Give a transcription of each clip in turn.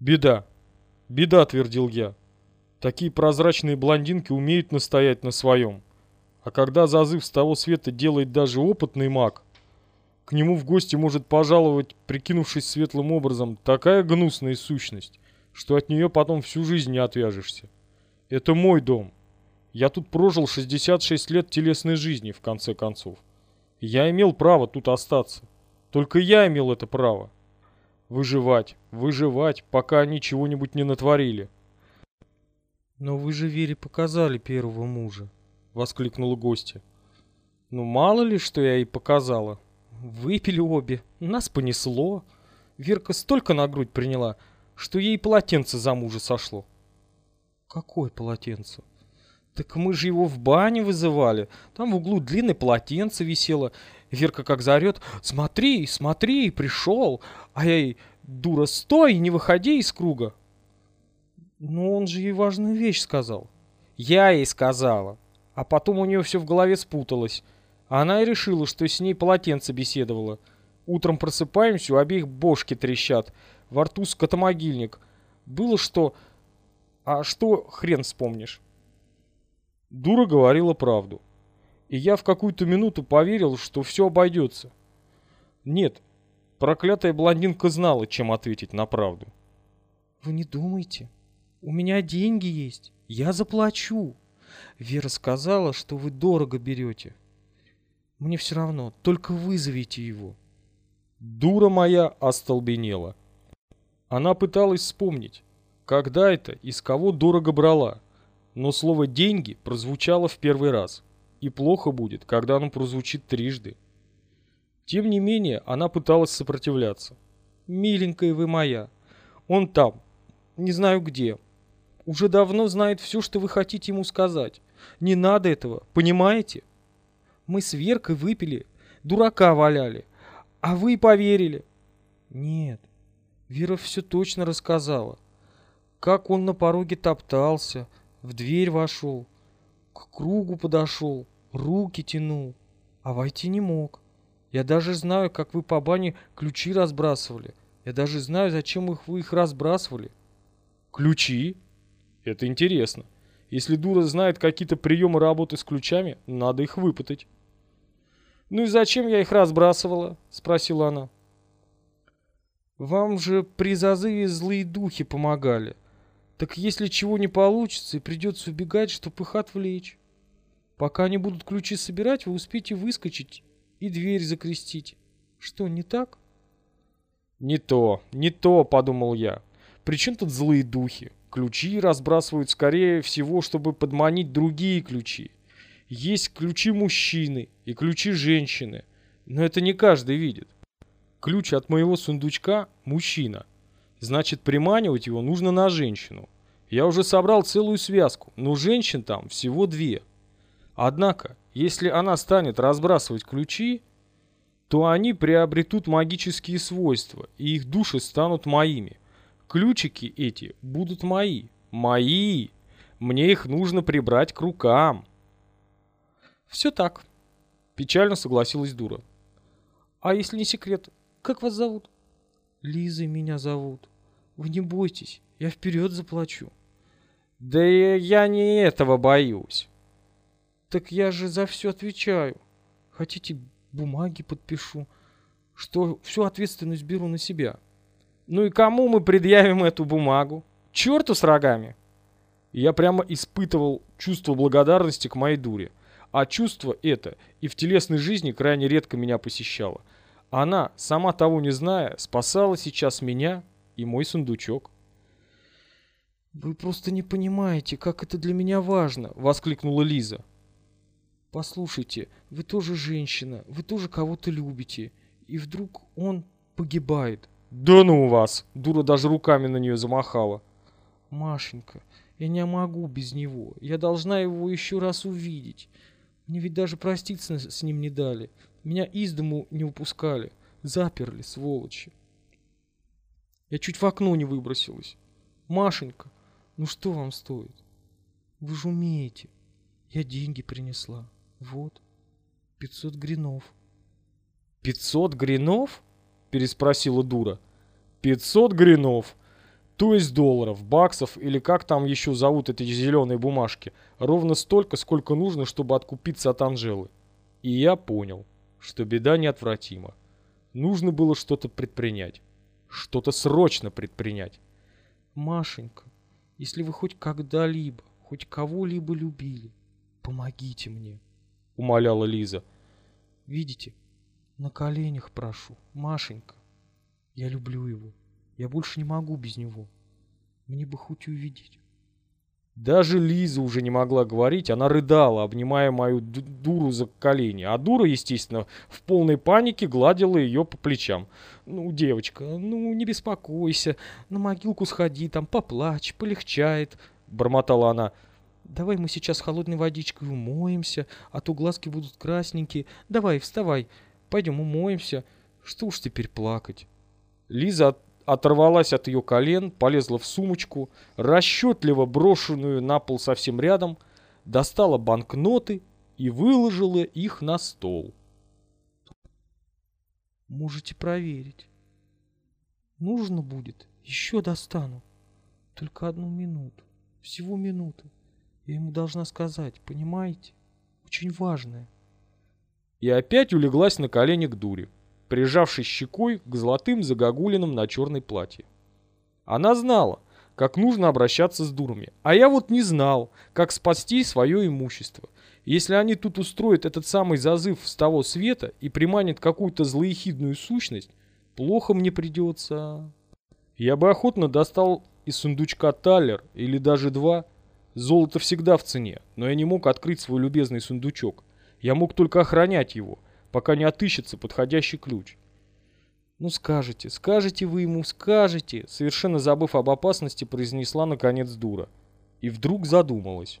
Беда. Беда, твердил я. Такие прозрачные блондинки умеют настоять на своем. А когда зазыв с того света делает даже опытный маг, к нему в гости может пожаловать, прикинувшись светлым образом, такая гнусная сущность, что от нее потом всю жизнь не отвяжешься. Это мой дом. Я тут прожил 66 лет телесной жизни, в конце концов. Я имел право тут остаться. Только я имел это право. Выживать, выживать, пока они чего-нибудь не натворили. «Но вы же Вере показали первого мужа», — воскликнула гостья. «Ну, мало ли, что я ей показала. Выпили обе, нас понесло. Верка столько на грудь приняла, что ей полотенце за мужа сошло». «Какое полотенце?» Так мы же его в бане вызывали. Там в углу длинное полотенце висело. Верка как заорет «Смотри, смотри, пришел!» А я ей «Дура, стой, не выходи из круга!» Но он же ей важную вещь сказал. Я ей сказала. А потом у нее все в голове спуталось. Она и решила, что с ней полотенце беседовала. Утром просыпаемся, у обеих бошки трещат. Во рту скотомогильник. Было что... А что хрен вспомнишь? Дура говорила правду. И я в какую-то минуту поверил, что все обойдется. Нет, проклятая блондинка знала, чем ответить на правду. «Вы не думайте. У меня деньги есть. Я заплачу. Вера сказала, что вы дорого берете. Мне все равно, только вызовите его». Дура моя остолбенела. Она пыталась вспомнить, когда это и с кого дорого брала но слово «деньги» прозвучало в первый раз, и плохо будет, когда оно прозвучит трижды. Тем не менее, она пыталась сопротивляться. «Миленькая вы моя, он там, не знаю где, уже давно знает все, что вы хотите ему сказать. Не надо этого, понимаете? Мы с Веркой выпили, дурака валяли, а вы поверили». «Нет, Вера все точно рассказала. Как он на пороге топтался, в дверь вошел, к кругу подошел, руки тянул, а войти не мог. Я даже знаю, как вы по бане ключи разбрасывали. Я даже знаю, зачем их вы их разбрасывали. Ключи? Это интересно. Если дура знает какие-то приемы работы с ключами, надо их выпытать. «Ну и зачем я их разбрасывала?» — спросила она. «Вам же при зазыве злые духи помогали. Так если чего не получится и придется убегать, чтоб их отвлечь. Пока они будут ключи собирать, вы успеете выскочить и дверь закрестить. Что, не так? Не то, не то, подумал я. Причем тут злые духи? Ключи разбрасывают скорее всего, чтобы подманить другие ключи. Есть ключи мужчины и ключи женщины, но это не каждый видит. Ключ от моего сундучка – мужчина – Значит, приманивать его нужно на женщину. Я уже собрал целую связку, но женщин там всего две. Однако, если она станет разбрасывать ключи, то они приобретут магические свойства, и их души станут моими. Ключики эти будут мои. Мои! Мне их нужно прибрать к рукам. Все так. Печально согласилась дура. А если не секрет, как вас зовут? Лизой меня зовут. Вы не бойтесь, я вперед заплачу. Да я не этого боюсь. Так я же за все отвечаю. Хотите, бумаги подпишу, что всю ответственность беру на себя. Ну и кому мы предъявим эту бумагу? Черту с рогами. Я прямо испытывал чувство благодарности к моей дуре. А чувство это и в телесной жизни крайне редко меня посещало – она, сама того не зная, спасала сейчас меня и мой сундучок. «Вы просто не понимаете, как это для меня важно!» — воскликнула Лиза. «Послушайте, вы тоже женщина, вы тоже кого-то любите, и вдруг он погибает». «Да ну вас!» — дура даже руками на нее замахала. «Машенька, я не могу без него, я должна его еще раз увидеть. Мне ведь даже проститься с ним не дали. Меня из дому не упускали. Заперли, сволочи. Я чуть в окно не выбросилась. Машенька, ну что вам стоит? Вы же умеете. Я деньги принесла. Вот. Пятьсот гринов. Пятьсот гринов? Переспросила дура. Пятьсот гринов. То есть долларов, баксов или как там еще зовут эти зеленые бумажки. Ровно столько, сколько нужно, чтобы откупиться от Анжелы. И я понял, что беда неотвратима. Нужно было что-то предпринять. Что-то срочно предпринять. Машенька, если вы хоть когда-либо, хоть кого-либо любили, помогите мне, умоляла Лиза. Видите, на коленях прошу, Машенька. Я люблю его. Я больше не могу без него. Мне бы хоть увидеть. Даже Лиза уже не могла говорить, она рыдала, обнимая мою дуру за колени. А дура, естественно, в полной панике гладила ее по плечам. «Ну, девочка, ну не беспокойся, на могилку сходи, там поплачь, полегчает», — бормотала она. «Давай мы сейчас холодной водичкой умоемся, а то глазки будут красненькие. Давай, вставай, пойдем умоемся. Что уж теперь плакать?» Лиза оторвалась от ее колен, полезла в сумочку, расчетливо брошенную на пол совсем рядом, достала банкноты и выложила их на стол. Можете проверить. Нужно будет, еще достану. Только одну минуту, всего минуту. Я ему должна сказать, понимаете? Очень важное. И опять улеглась на колени к дуре прижавшись щекой к золотым загогулинам на черной платье. Она знала, как нужно обращаться с дурами, а я вот не знал, как спасти свое имущество. Если они тут устроят этот самый зазыв с того света и приманят какую-то злоехидную сущность, плохо мне придется. Я бы охотно достал из сундучка талер или даже два. Золото всегда в цене, но я не мог открыть свой любезный сундучок. Я мог только охранять его, пока не отыщется подходящий ключ. «Ну скажете, скажете вы ему, скажете!» Совершенно забыв об опасности, произнесла наконец дура. И вдруг задумалась.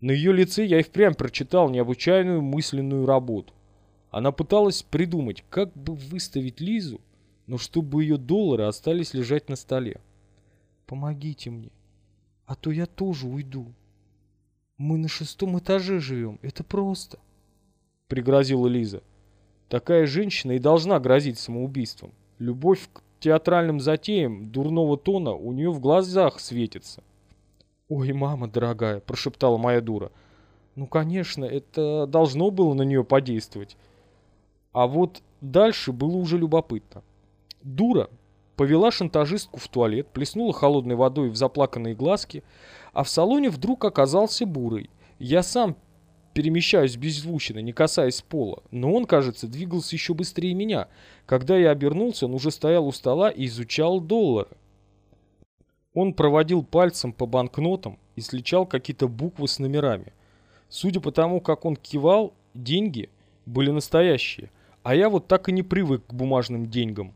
На ее лице я и впрямь прочитал необычайную мысленную работу. Она пыталась придумать, как бы выставить Лизу, но чтобы ее доллары остались лежать на столе. «Помогите мне, а то я тоже уйду. Мы на шестом этаже живем, это просто». — пригрозила Лиза. «Такая женщина и должна грозить самоубийством. Любовь к театральным затеям дурного тона у нее в глазах светится». «Ой, мама дорогая», — прошептала моя дура. «Ну, конечно, это должно было на нее подействовать». А вот дальше было уже любопытно. Дура повела шантажистку в туалет, плеснула холодной водой в заплаканные глазки, а в салоне вдруг оказался бурый. Я сам перемещаюсь беззвучно, не касаясь пола, но он, кажется, двигался еще быстрее меня. Когда я обернулся, он уже стоял у стола и изучал доллары. Он проводил пальцем по банкнотам и сличал какие-то буквы с номерами. Судя по тому, как он кивал, деньги были настоящие, а я вот так и не привык к бумажным деньгам.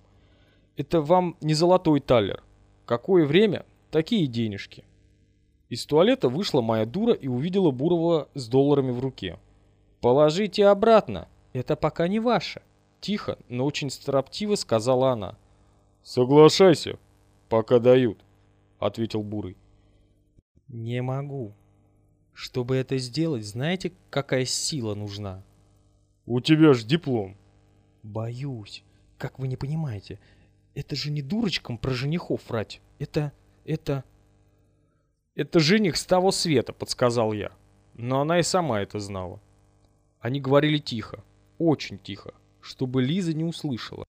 Это вам не золотой талер. Какое время, такие денежки. Из туалета вышла моя дура и увидела Бурова с долларами в руке. «Положите обратно, это пока не ваше», — тихо, но очень строптиво сказала она. «Соглашайся, пока дают», — ответил Бурый. «Не могу. Чтобы это сделать, знаете, какая сила нужна?» «У тебя ж диплом». «Боюсь. Как вы не понимаете, это же не дурочкам про женихов врать. Это... это...» «Это жених с того света», — подсказал я. Но она и сама это знала. Они говорили тихо, очень тихо, чтобы Лиза не услышала.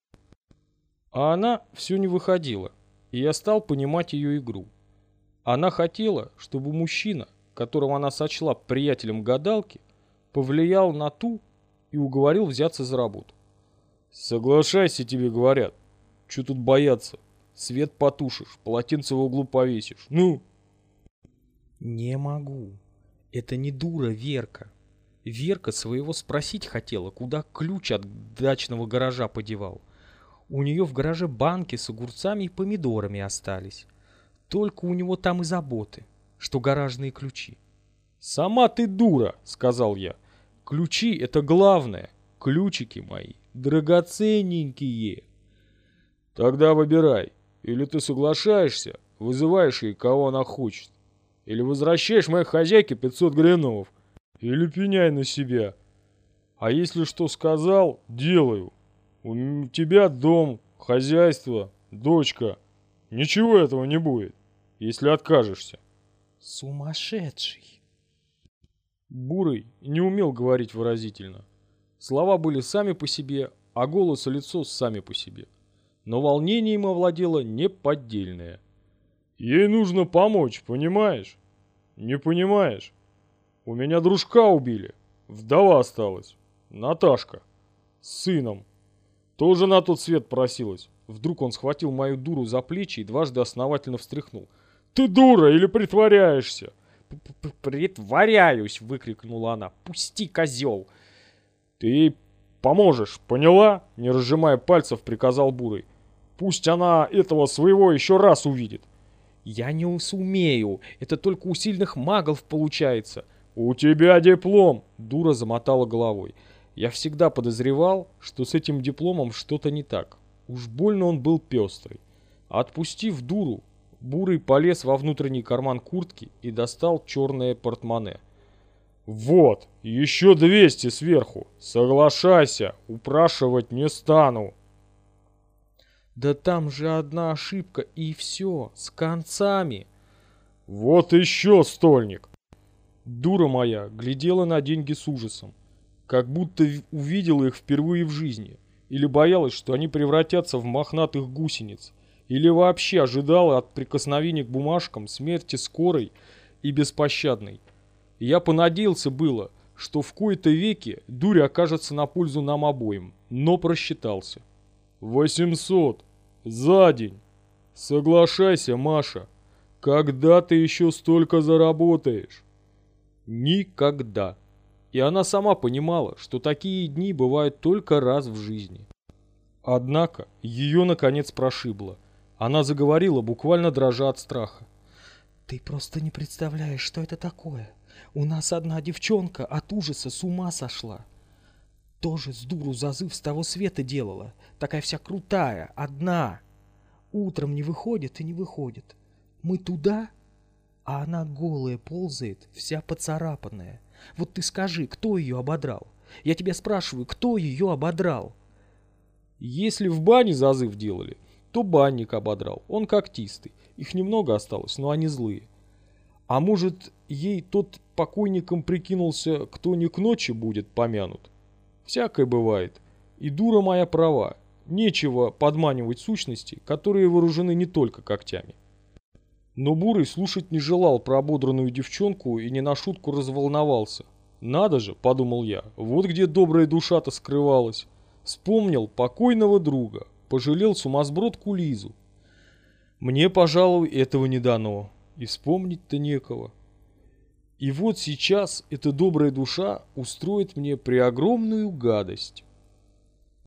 А она все не выходила, и я стал понимать ее игру. Она хотела, чтобы мужчина, которого она сочла приятелем гадалки, повлиял на ту и уговорил взяться за работу. «Соглашайся, тебе говорят. Че тут бояться? Свет потушишь, полотенце в углу повесишь. Ну!» Не могу. Это не дура Верка. Верка своего спросить хотела, куда ключ от дачного гаража подевал. У нее в гараже банки с огурцами и помидорами остались. Только у него там и заботы, что гаражные ключи. «Сама ты дура!» — сказал я. «Ключи — это главное. Ключики мои драгоценненькие». «Тогда выбирай. Или ты соглашаешься, вызываешь ей, кого она хочет, или возвращаешь моей хозяйке 500 гринов. Или пеняй на себя. А если что сказал, делаю. У тебя дом, хозяйство, дочка. Ничего этого не будет, если откажешься. Сумасшедший. Бурый не умел говорить выразительно. Слова были сами по себе, а голос и лицо сами по себе. Но волнение им овладело неподдельное. Ей нужно помочь, понимаешь? Не понимаешь? У меня дружка убили. Вдова осталась. Наташка. С сыном. Тоже на тот свет просилась. Вдруг он схватил мою дуру за плечи и дважды основательно встряхнул. «Ты дура или притворяешься?» «Притворяюсь!» — выкрикнула она. «Пусти, козел!» «Ты ей поможешь, поняла?» — не разжимая пальцев, приказал Бурый. «Пусть она этого своего еще раз увидит». «Я не сумею. Это только у сильных магов получается». «У тебя диплом!» — дура замотала головой. Я всегда подозревал, что с этим дипломом что-то не так. Уж больно он был пестрый. Отпустив дуру, Бурый полез во внутренний карман куртки и достал черное портмоне. «Вот, еще двести сверху. Соглашайся, упрашивать не стану». «Да там же одна ошибка и все, с концами». «Вот еще стольник!» Дура моя глядела на деньги с ужасом, как будто увидела их впервые в жизни, или боялась, что они превратятся в мохнатых гусениц, или вообще ожидала от прикосновения к бумажкам смерти скорой и беспощадной. Я понадеялся было, что в кои-то веки дурь окажется на пользу нам обоим, но просчитался. «Восемьсот! За день! Соглашайся, Маша! Когда ты еще столько заработаешь?» Никогда. И она сама понимала, что такие дни бывают только раз в жизни. Однако ее наконец прошибло. Она заговорила, буквально дрожа от страха. «Ты просто не представляешь, что это такое. У нас одна девчонка от ужаса с ума сошла. Тоже с дуру зазыв с того света делала. Такая вся крутая, одна. Утром не выходит и не выходит. Мы туда, а она голая ползает, вся поцарапанная. Вот ты скажи, кто ее ободрал? Я тебя спрашиваю, кто ее ободрал? Если в бане зазыв делали, то банник ободрал, он когтистый. Их немного осталось, но они злые. А может, ей тот покойником прикинулся, кто не к ночи будет помянут? Всякое бывает. И дура моя права. Нечего подманивать сущности, которые вооружены не только когтями. Но Бурый слушать не желал про ободранную девчонку и не на шутку разволновался. «Надо же», — подумал я, — «вот где добрая душа-то скрывалась». Вспомнил покойного друга, пожалел сумасбродку Лизу. Мне, пожалуй, этого не дано, и вспомнить-то некого. И вот сейчас эта добрая душа устроит мне преогромную гадость.